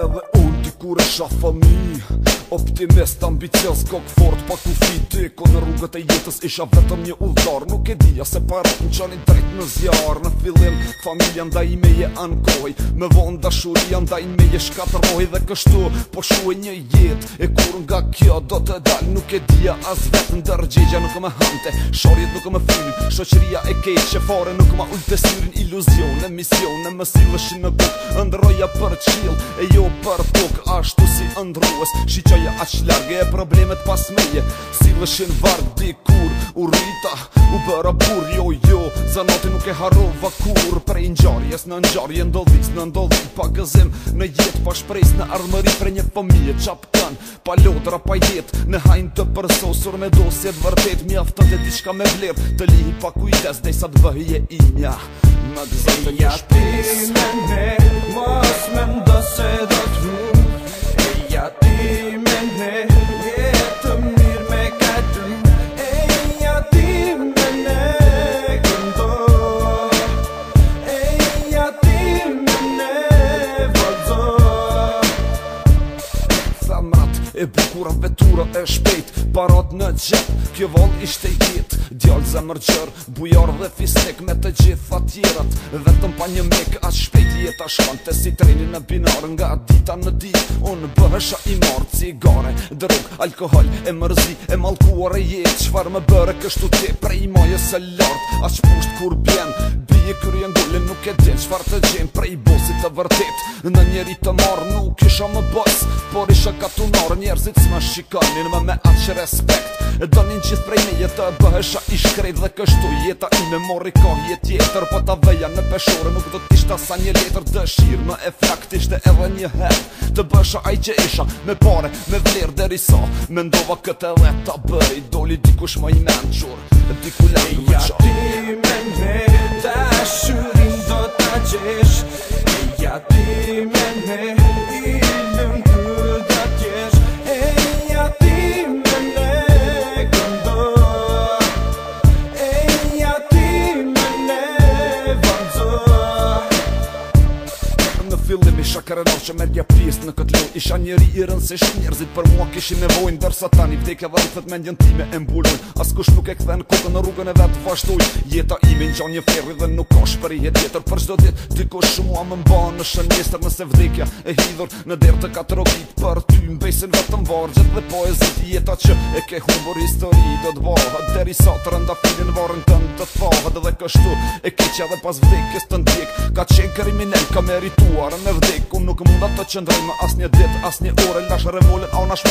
Edhe unë t'i kure shafa mi Optimist, ambicjes, kok fort Pa ku fiti, ku rrugët e jetës isha vetëm një ullëtar Nuk e dija se parat në qanit drejt në zjarë Në fillim, familja nda i meje ankoj Me vonë dashuria nda i meje shkatëroj Dhe kështu, po shuaj një jetë E kur nga kjo do të dal Nuk e dija as vetë në dërgjegja nuk me hante Shorjet nuk me filmin, shoqëria e kejt e fare nuk me ullët e syrin iluzion E mision, e mësillëshin me buk Ndëroja për qil, e jo për tok Ashtu si ndrues Shi qaj e largë e problemet pas meje Si lëshin vartë dikur kur U rita u bëra bur Jo jo za nuk e harova kur Prej njarjes në njarje ndodhvis në ndodhvis Pa gëzim në jet pa shprejs në armëri Prej një pëmije qap kan Pa lodra pa jet në hajn të përsosur Me dosjet vërtet mi aftën dhe diqka me vler Të lihi pa kujtes dhe i sa të bëhje i nja Më gëzim dhe një shpis me me Mos me me E bukura vetura e shpejt Parat në gjep Kjo vol ishte i kit Djallë zemër gjër Bujar dhe fisnik Me të gjitha tjerat Vetëm pa një mek As shpejt jeta shkante Si treni në binar Nga dita në di Unë bëhesha i marë Cigare, drog, alkohol E mërzi, e malkuar e jet Qfar më bërë kështu tje Prej majës e lart As pusht kur bjen Bjen një kryë ndulli nuk e din Qfar të gjen prej bosit të vërtit Në njeri të marrë nuk isha më bës Por isha ka të njerëzit s'ma shikonin Më me atë që respekt E donin qith prej me jetë të bëhesha ishkrejt dhe kështu jeta i me mori ka jetë jetër Po ta veja në peshore nuk do t'ishta sa një letër dëshirë Më e frakt ishte edhe një herë Të bëhesha aj që isha me pare, me vlerë dhe risa Me ndova këtë letë bëj bëri, doli dikush më i menqur Diku lakë fillim i shakere nash që merdja pjes në këtë lull Isha njeri i rënd se shi njerëzit për mua kishin me vojnë tani vdekja dhe rëfët me njën time e mbulun As kush nuk e këthe në në rrugën e vetë vazhdoj Jeta imi në gjonje ferri dhe nuk ka shperi jet jetër Për shdo djetë ty kush shumë më mba në shënjester nëse vdekja e hidhur Në derë të ka rogit për ty mbesin vetëm vargjet dhe poezit Jeta që e ke humbur histori do të bëha Dheri sa të rënda filin varën të të thahet dhe kështu E keqja dhe pas vdekjes të ndjek Ka qenë kërimin e ka merituar Në vdek, unë nuk mund atë të qëndrojnë Asnje dit, asnje ore, nga shë revolin A unë ashtë